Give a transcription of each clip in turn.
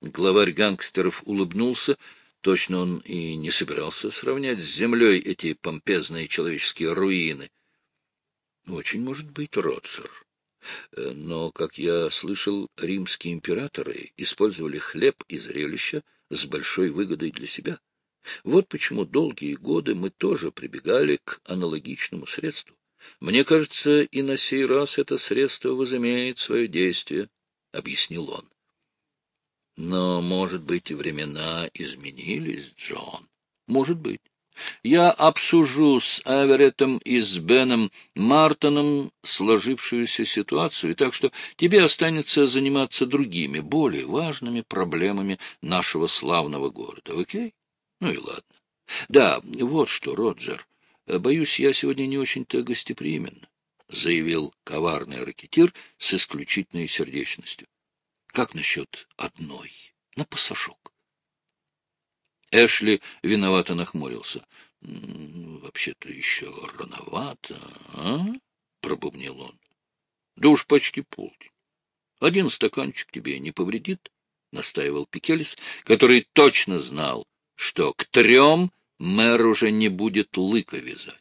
Главарь гангстеров улыбнулся. Точно он и не собирался сравнять с землей эти помпезные человеческие руины. Очень может быть, Роджер. Э, но, как я слышал, римские императоры использовали хлеб и зрелища с большой выгодой для себя. Вот почему долгие годы мы тоже прибегали к аналогичному средству. Мне кажется, и на сей раз это средство возымеет свое действие, — объяснил он. Но, может быть, и времена изменились, Джон. Может быть. Я обсужу с Эвереттом и с Беном Мартоном сложившуюся ситуацию, так что тебе останется заниматься другими, более важными проблемами нашего славного города, окей? Ну и ладно. Да, вот что, Роджер, боюсь, я сегодня не очень-то гостеприимен, — заявил коварный ракетир с исключительной сердечностью. Как насчет одной, на пасашок? Эшли виновато нахмурился. — Вообще-то еще рановато, а? — пробубнил он. — Да уж почти полдень. Один стаканчик тебе не повредит, — настаивал Пикелис, который точно знал, что к трем мэр уже не будет лыка вязать.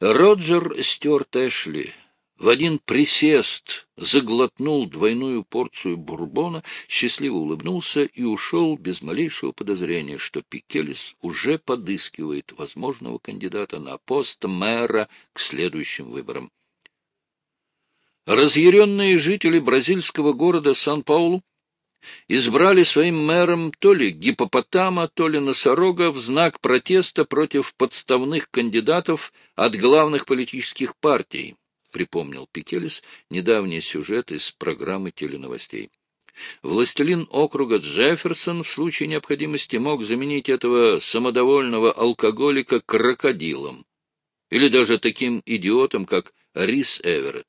Роджер Стюарт Эшли в один присест заглотнул двойную порцию бурбона, счастливо улыбнулся и ушел без малейшего подозрения, что Пикелис уже подыскивает возможного кандидата на пост мэра к следующим выборам. Разъяренные жители бразильского города Сан-Паулу избрали своим мэром то ли гипопотама, то ли носорога в знак протеста против подставных кандидатов от главных политических партий, припомнил Пикелис недавний сюжет из программы теленовостей. Властелин округа Джефферсон в случае необходимости мог заменить этого самодовольного алкоголика крокодилом или даже таким идиотом, как Рис Эверетт.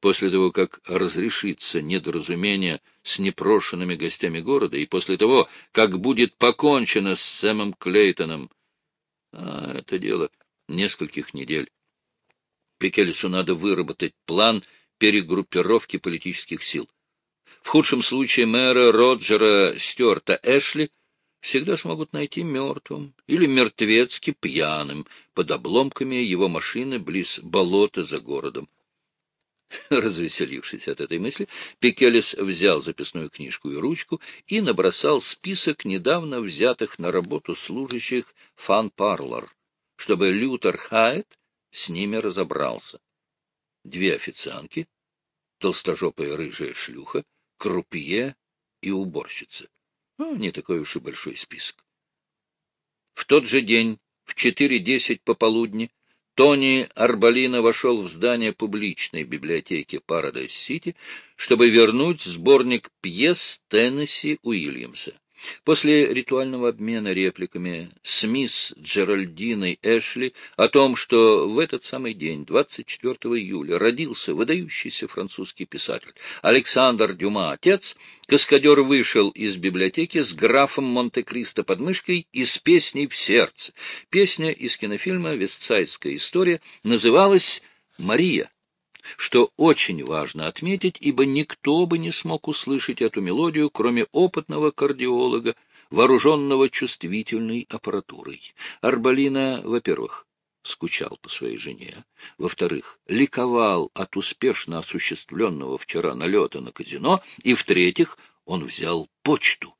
После того, как разрешится недоразумение с непрошенными гостями города, и после того, как будет покончено с Сэмом Клейтоном, а это дело нескольких недель. Пикелесу надо выработать план перегруппировки политических сил. В худшем случае мэра Роджера Стюарта Эшли всегда смогут найти мертвым или мертвецки пьяным под обломками его машины близ болота за городом. Развеселившись от этой мысли, Пикелес взял записную книжку и ручку и набросал список недавно взятых на работу служащих фан-парлор, чтобы Лютер Хайт с ними разобрался. Две официантки, толстожопая рыжая шлюха, крупье и уборщица. Ну, не такой уж и большой список. В тот же день, в четыре десять пополудни, Тони Арбалина вошел в здание публичной библиотеки Парадайз-Сити, чтобы вернуть сборник пьес Теннесси Уильямса. После ритуального обмена репликами с мисс Джеральдиной Эшли о том, что в этот самый день, 24 июля, родился выдающийся французский писатель Александр Дюма, отец, каскадер вышел из библиотеки с графом Монте-Кристо под мышкой и с песней в сердце. Песня из кинофильма «Вестсайдская история» называлась «Мария» что очень важно отметить, ибо никто бы не смог услышать эту мелодию, кроме опытного кардиолога, вооруженного чувствительной аппаратурой. Арбалина, во-первых, скучал по своей жене, во-вторых, ликовал от успешно осуществленного вчера налета на казино, и, в-третьих, он взял почту.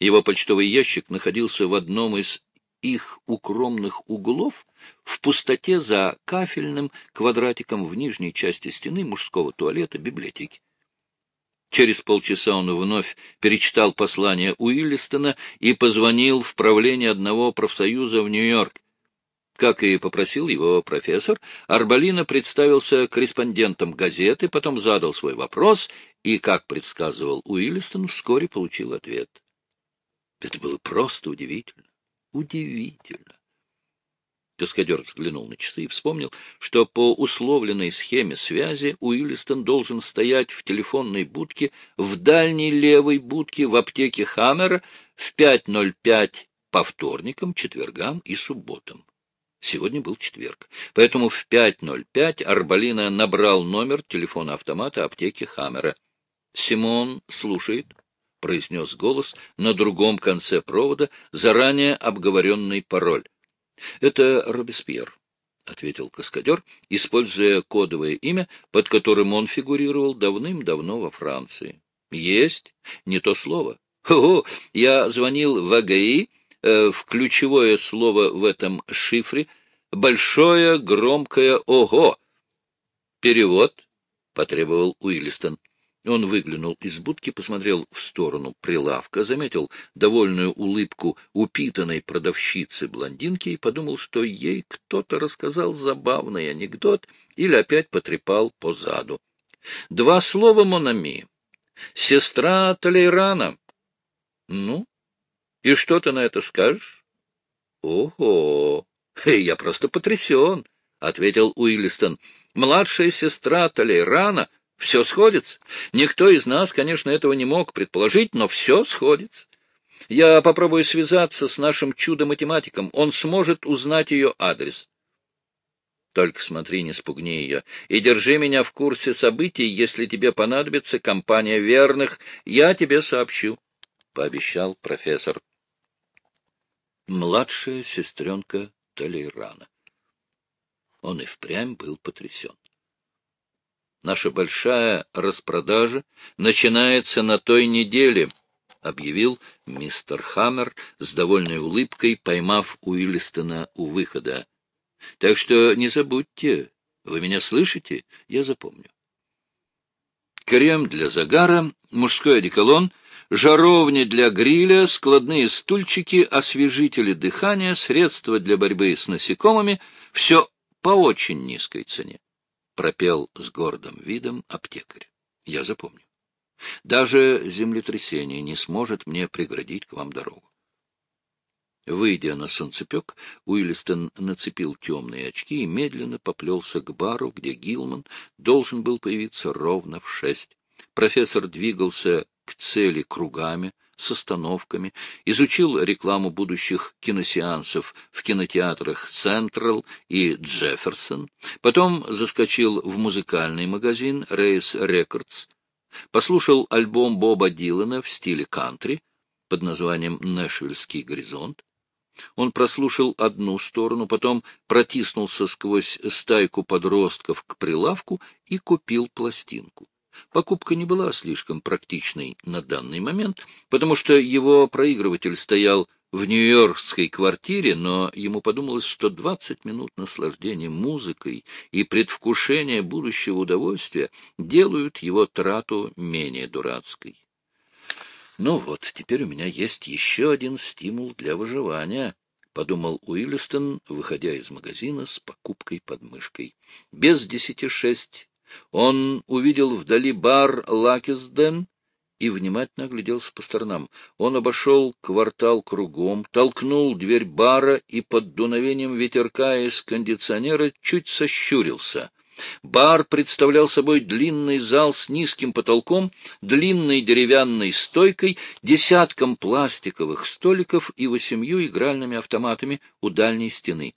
Его почтовый ящик находился в одном из их укромных углов в пустоте за кафельным квадратиком в нижней части стены мужского туалета библиотеки. Через полчаса он вновь перечитал послание Уиллистона и позвонил в правление одного профсоюза в Нью-Йорк. Как и попросил его профессор, Арбалина представился корреспондентом газеты, потом задал свой вопрос и, как предсказывал Уиллистон, вскоре получил ответ. Это было просто удивительно. Удивительно. Каскадер взглянул на часы и вспомнил, что по условленной схеме связи Уиллистон должен стоять в телефонной будке в дальней левой будке в аптеке Хаммера в 5.05 по вторникам, четвергам и субботам. Сегодня был четверг, поэтому в 5.05 Арбалина набрал номер телефона автомата аптеки Хаммера. Симон слушает, — произнес голос на другом конце провода, заранее обговоренный пароль. — Это Робеспьер, — ответил каскадер, используя кодовое имя, под которым он фигурировал давным-давно во Франции. — Есть, не то слово. — О, я звонил в АГИ, э, в ключевое слово в этом шифре — большое громкое «Ого». — Перевод, — потребовал Уиллистон. Он выглянул из будки, посмотрел в сторону прилавка, заметил довольную улыбку упитанной продавщицы-блондинки и подумал, что ей кто-то рассказал забавный анекдот или опять потрепал по заду. Два слова Монами. Сестра Толейрана. Ну, и что ты на это скажешь? Ого! Я просто потрясен, — ответил Уиллистон. Младшая сестра Толейрана — все сходится. Никто из нас, конечно, этого не мог предположить, но все сходится. Я попробую связаться с нашим чудо-математиком. Он сможет узнать ее адрес. Только смотри, не спугни ее. И держи меня в курсе событий, если тебе понадобится компания верных. Я тебе сообщу, — пообещал профессор. Младшая сестренка Толейрана. Он и впрямь был потрясен. Наша большая распродажа начинается на той неделе, — объявил мистер Хаммер с довольной улыбкой, поймав Уиллистона у выхода. — Так что не забудьте. Вы меня слышите? Я запомню. Крем для загара, мужской одеколон, жаровни для гриля, складные стульчики, освежители дыхания, средства для борьбы с насекомыми — все по очень низкой цене пропел с гордым видом аптекарь. Я запомню. Даже землетрясение не сможет мне преградить к вам дорогу. Выйдя на солнцепек, Уиллистон нацепил темные очки и медленно поплелся к бару, где Гилман должен был появиться ровно в шесть. Профессор двигался к цели кругами, с остановками, изучил рекламу будущих киносеансов в кинотеатрах «Централ» и «Джефферсон», потом заскочил в музыкальный магазин «Рейс Рекордс», послушал альбом Боба Дилана в стиле кантри под названием «Нэшвиллский горизонт», он прослушал одну сторону, потом протиснулся сквозь стайку подростков к прилавку и купил пластинку. Покупка не была слишком практичной на данный момент, потому что его проигрыватель стоял в нью-йоркской квартире, но ему подумалось, что двадцать минут наслаждения музыкой и предвкушения будущего удовольствия делают его трату менее дурацкой. «Ну вот, теперь у меня есть еще один стимул для выживания», — подумал Уиллистон, выходя из магазина с покупкой под мышкой. «Без десяти шесть он увидел вдали бар Лакисден и внимательно огляделся по сторонам. Он обошел квартал кругом, толкнул дверь бара и под дуновением ветерка из кондиционера чуть сощурился. Бар представлял собой длинный зал с низким потолком, длинной деревянной стойкой, десятком пластиковых столиков и восемью игральными автоматами у дальней стены.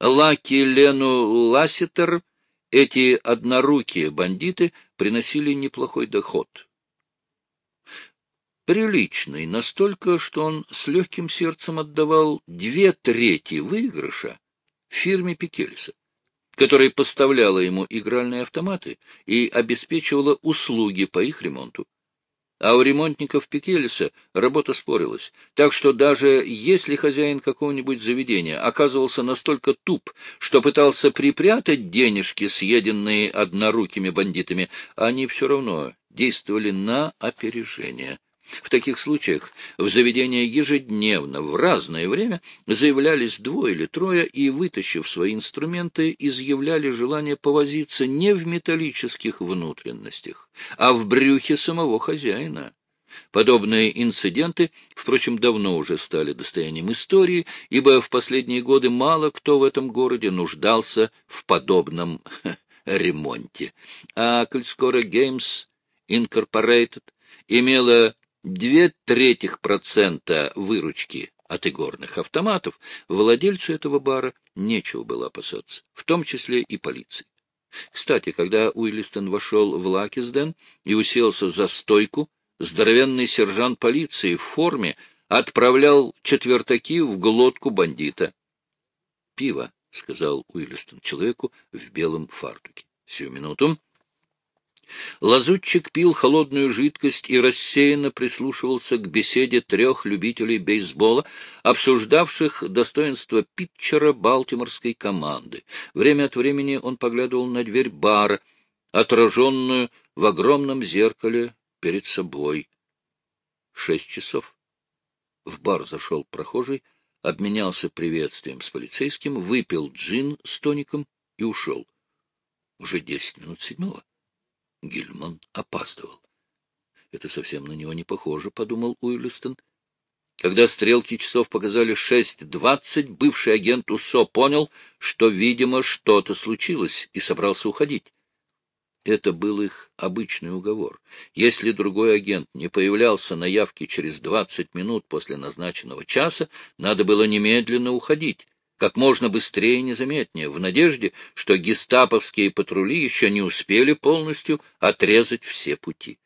Лаки Лену Ласситер — эти однорукие бандиты приносили неплохой доход. Приличный, настолько, что он с легким сердцем отдавал две трети выигрыша фирме Пикельса, которая поставляла ему игральные автоматы и обеспечивала услуги по их ремонту. А у ремонтников Пикелеса работа спорилась, так что даже если хозяин какого-нибудь заведения оказывался настолько туп, что пытался припрятать денежки, съеденные однорукими бандитами, они все равно действовали на опережение. В таких случаях в заведение ежедневно в разное время заявлялись двое или трое и, вытащив свои инструменты, изъявляли желание повозиться не в металлических внутренностях, а в брюхе самого хозяина. Подобные инциденты, впрочем, давно уже стали достоянием истории, ибо в последние годы мало кто в этом городе нуждался в подобном ремонте. А коль скоро Games Incorporated имела две третьих процента выручки от игорных автоматов, владельцу этого бара нечего было опасаться, в том числе и полиции. Кстати, когда Уиллистон вошел в Лакисден и уселся за стойку, здоровенный сержант полиции в форме отправлял четвертаки в глотку бандита. — Пиво, — сказал Уиллистон человеку в белом фартуке. — Сию минуту. Лазутчик пил холодную жидкость и рассеянно прислушивался к беседе трех любителей бейсбола, обсуждавших достоинство питчера балтиморской команды. Время от времени он поглядывал на дверь бара, отраженную в огромном зеркале перед собой. Шесть часов. В бар зашел прохожий, обменялся приветствием с полицейским, выпил джин с тоником и ушел. Уже десять минут седьмого. Гильман опаздывал. Это совсем на него не похоже, — подумал Уиллистон. Когда стрелки часов показали шесть двадцать, бывший агент УСО понял, что, видимо, что-то случилось, и собрался уходить. Это был их обычный уговор. Если другой агент не появлялся на явке через двадцать минут после назначенного часа, надо было немедленно уходить, как можно быстрее и незаметнее, в надежде, что гестаповские патрули еще не успели полностью отрезать все пути.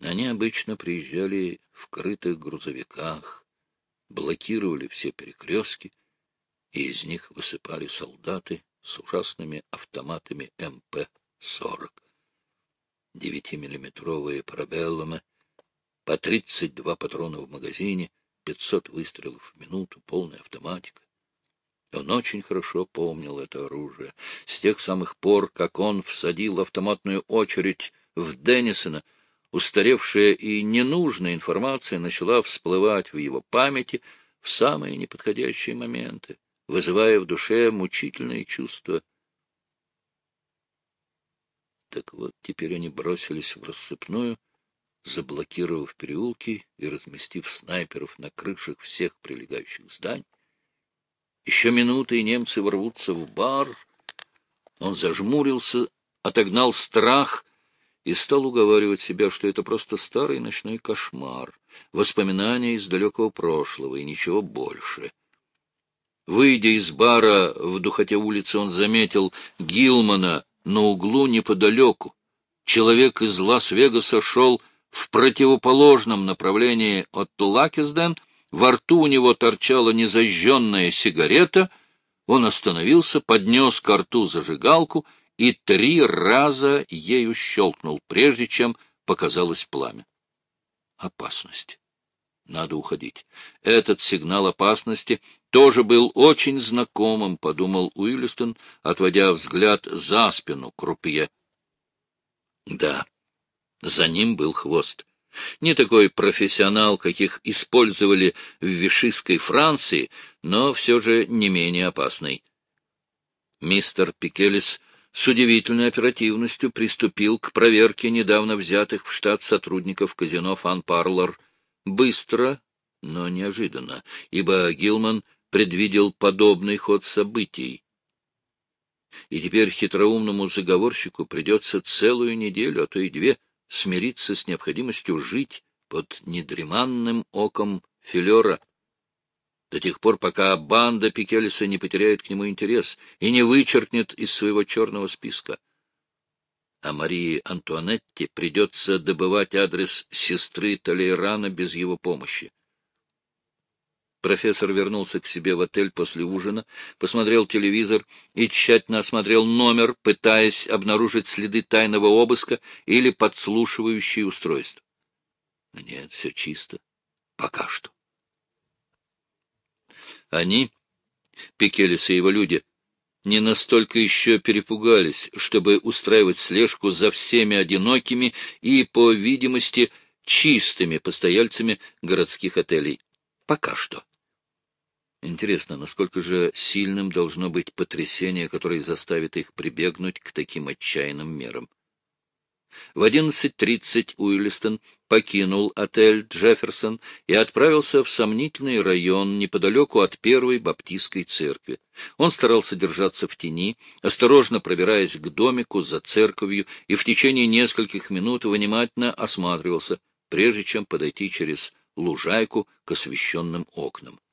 Они обычно приезжали в крытых грузовиках, блокировали все перекрестки, и из них высыпали солдаты с ужасными автоматами МП-40. Девятимиллиметровые парабеллумы, по тридцать два патрона в магазине, пятьсот выстрелов в минуту, полная автоматика. Он очень хорошо помнил это оружие. С тех самых пор, как он всадил автоматную очередь в Деннисона, устаревшая и ненужная информация начала всплывать в его памяти в самые неподходящие моменты вызывая в душе мучительные чувства. Так вот, теперь они бросились в рассыпную, заблокировав переулки и разместив снайперов на крышах всех прилегающих зданий. Еще минуты, и немцы ворвутся в бар. Он зажмурился, отогнал страх и стал уговаривать себя, что это просто старый ночной кошмар, воспоминания из далекого прошлого и ничего больше. Выйдя из бара в духоте улицы, он заметил Гилмана на углу неподалеку. Человек из Лас-Вегаса шел в противоположном направлении от Лакисден, во рту у него торчала незажженная сигарета, он остановился, поднес к рту зажигалку и три раза ею щелкнул, прежде чем показалось пламя. Опасность. Надо уходить. Этот сигнал опасности тоже был очень знакомым, — подумал Уиллистон, отводя взгляд за спину крупье. Да, за ним был хвост. Не такой профессионал, каких использовали в вишистской Франции, но все же не менее опасный. Мистер Пикелис с удивительной оперативностью приступил к проверке недавно взятых в штат сотрудников казино «Фан Парлор» Быстро, но неожиданно, ибо Гилман предвидел подобный ход событий. И теперь хитроумному заговорщику придется целую неделю, а то и две, смириться с необходимостью жить под недреманным оком филера, до тех пор, пока банда Пикелиса не потеряет к нему интерес и не вычеркнет из своего черного списка а Марии Антуанетте придется добывать адрес сестры Толейрана без его помощи. Профессор вернулся к себе в отель после ужина, посмотрел телевизор и тщательно осмотрел номер, пытаясь обнаружить следы тайного обыска или подслушивающие устройства. Нет, все чисто. Пока что. Они, Пикелис и его люди, не настолько еще перепугались, чтобы устраивать слежку за всеми одинокими и, по видимости, чистыми постояльцами городских отелей. Пока что. Интересно, насколько же сильным должно быть потрясение, которое заставит их прибегнуть к таким отчаянным мерам. В 11.30 Уиллистон покинул отель «Джефферсон» и отправился в сомнительный район неподалеку от первой баптистской церкви. Он старался держаться в тени, осторожно пробираясь к домику за церковью и в течение нескольких минут внимательно осматривался, прежде чем подойти через лужайку к освещенным окнам. —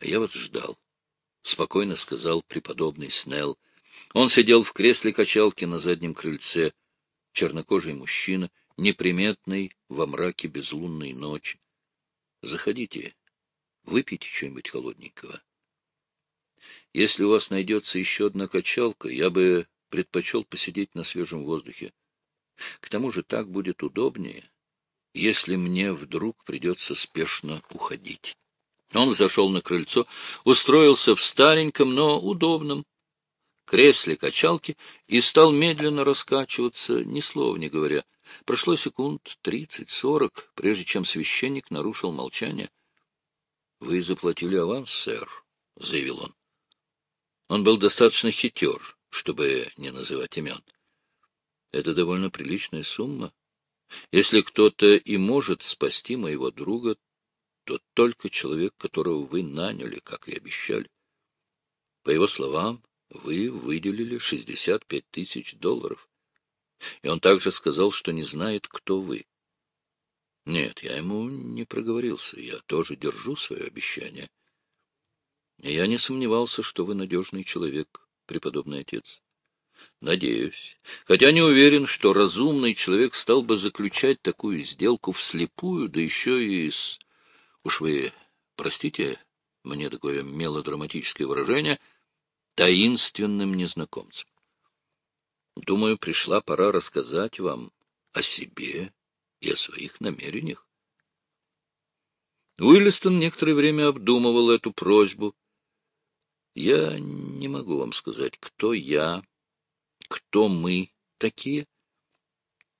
Я вас ждал, — спокойно сказал преподобный Снелл. Он сидел в кресле качалки на заднем крыльце, чернокожий мужчина, неприметный во мраке безлунной ночи. Заходите, выпейте что-нибудь холодненького. Если у вас найдется еще одна качалка, я бы предпочел посидеть на свежем воздухе. К тому же так будет удобнее, если мне вдруг придется спешно уходить. Он зашел на крыльцо, устроился в стареньком, но удобном кресле качалки и стал медленно раскачиваться, ни слова не говоря. Прошло секунд тридцать-сорок, прежде чем священник нарушил молчание. — Вы заплатили аванс, сэр, — заявил он. Он был достаточно хитер, чтобы не называть имен. Это довольно приличная сумма. Если кто-то и может спасти моего друга, то только человек, которого вы наняли, как и обещали. По его словам, вы выделили 65 тысяч долларов. И он также сказал, что не знает, кто вы. Нет, я ему не проговорился, я тоже держу свое обещание. Я не сомневался, что вы надежный человек, преподобный отец. Надеюсь. Хотя не уверен, что разумный человек стал бы заключать такую сделку вслепую, да еще и с... Уж вы простите мне такое мелодраматическое выражение — таинственным незнакомцем. Думаю, пришла пора рассказать вам о себе и о своих намерениях. Уиллистон некоторое время обдумывал эту просьбу. Я не могу вам сказать, кто я, кто мы такие,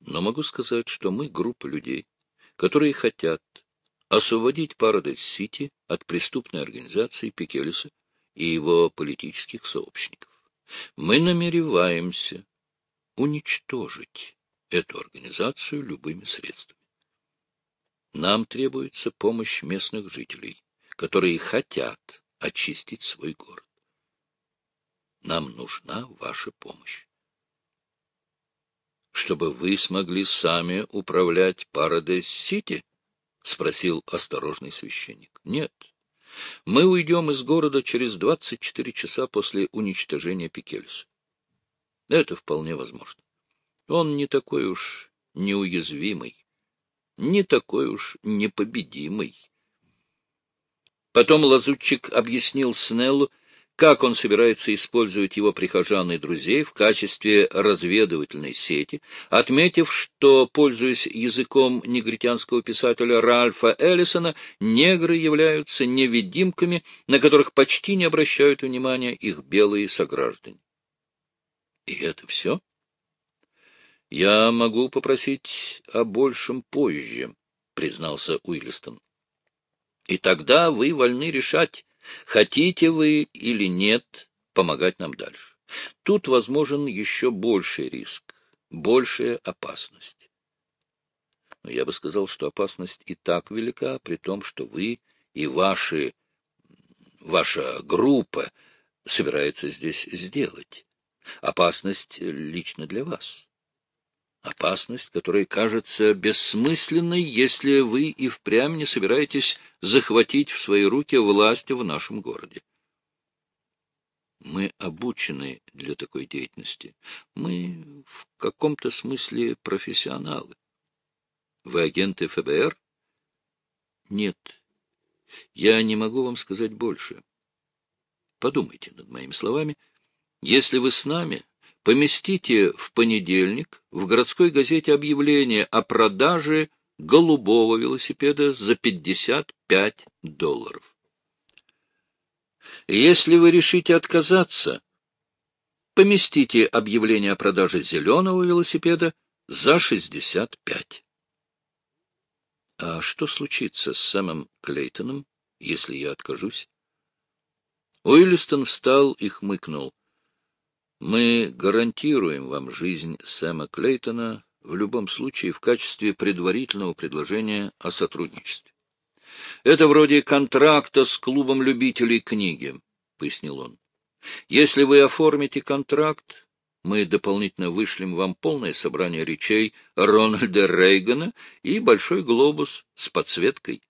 но могу сказать, что мы группа людей, которые хотят освободить Парадайз-Сити от преступной организации Пикелиса и его политических сообщников. Мы намереваемся уничтожить эту организацию любыми средствами. Нам требуется помощь местных жителей, которые хотят очистить свой город. Нам нужна ваша помощь. Чтобы вы смогли сами управлять Парадес-Сити? — спросил осторожный священник. — Нет. Мы уйдем из города через 24 часа после уничтожения Пикельса. Это вполне возможно. Он не такой уж неуязвимый, не такой уж непобедимый. Потом лазутчик объяснил Снеллу, как он собирается использовать его прихожан и друзей в качестве разведывательной сети, отметив, что, пользуясь языком негритянского писателя Ральфа Эллисона, негры являются невидимками, на которых почти не обращают внимания их белые сограждане. И это все? Я могу попросить о большем позже, признался Уиллистон. И тогда вы вольны решать, Хотите вы или нет помогать нам дальше? Тут возможен еще больший риск, большая опасность. Но я бы сказал, что опасность и так велика, при том, что вы и ваши, ваша группа собирается здесь сделать. Опасность лично для вас. Опасность, которая кажется бессмысленной, если вы и впрямь не собираетесь захватить в свои руки власть в нашем городе. Мы обучены для такой деятельности. Мы в каком-то смысле профессионалы. Вы агенты ФБР? Нет. Я не могу вам сказать больше. Подумайте над моими словами. Если вы с нами, поместите в понедельник в городской газете объявление о продаже голубого велосипеда за 55 долларов. Если вы решите отказаться, поместите объявление о продаже зеленого велосипеда за 65. А что случится с Сэмом Клейтоном, если я откажусь? Уиллистон встал и хмыкнул. Мы гарантируем вам жизнь Сэма Клейтона в любом случае в качестве предварительного предложения о сотрудничестве. Это вроде контракта с клубом любителей книги, — пояснил он. Если вы оформите контракт, мы дополнительно вышлем вам полное собрание речей Рональда Рейгана и большой глобус с подсветкой.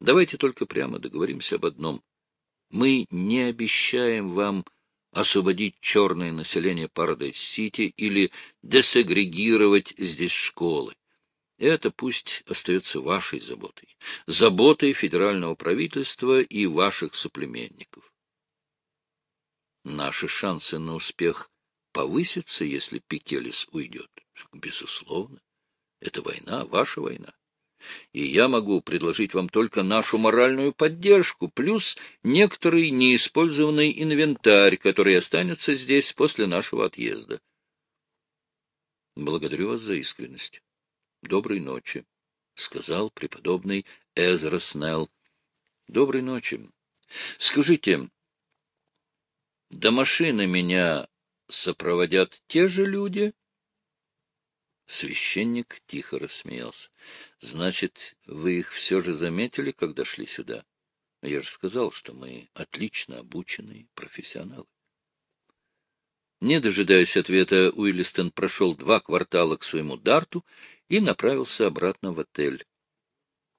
Давайте только прямо договоримся об одном. Мы не обещаем вам освободить черное население Парадайз-Сити или десагрегировать здесь школы. Это пусть остается вашей заботой, заботой федерального правительства и ваших соплеменников. Наши шансы на успех повысятся, если Пикелис уйдет. Безусловно. Это война, ваша война. И я могу предложить вам только нашу моральную поддержку, плюс некоторый неиспользованный инвентарь, который останется здесь после нашего отъезда. Благодарю вас за искренность. Доброй ночи, — сказал преподобный Эзра Снелл. Доброй ночи. Скажите, до машины меня сопроводят те же люди? Священник тихо рассмеялся. — Значит, вы их все же заметили, когда шли сюда? Я же сказал, что мы отлично обученные профессионалы. Не дожидаясь ответа, Уиллистон прошел два квартала к своему дарту и направился обратно в отель.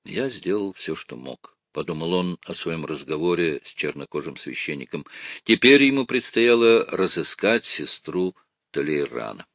Я сделал все, что мог. — подумал он о своем разговоре с чернокожим священником. Теперь ему предстояло разыскать сестру Толейрана.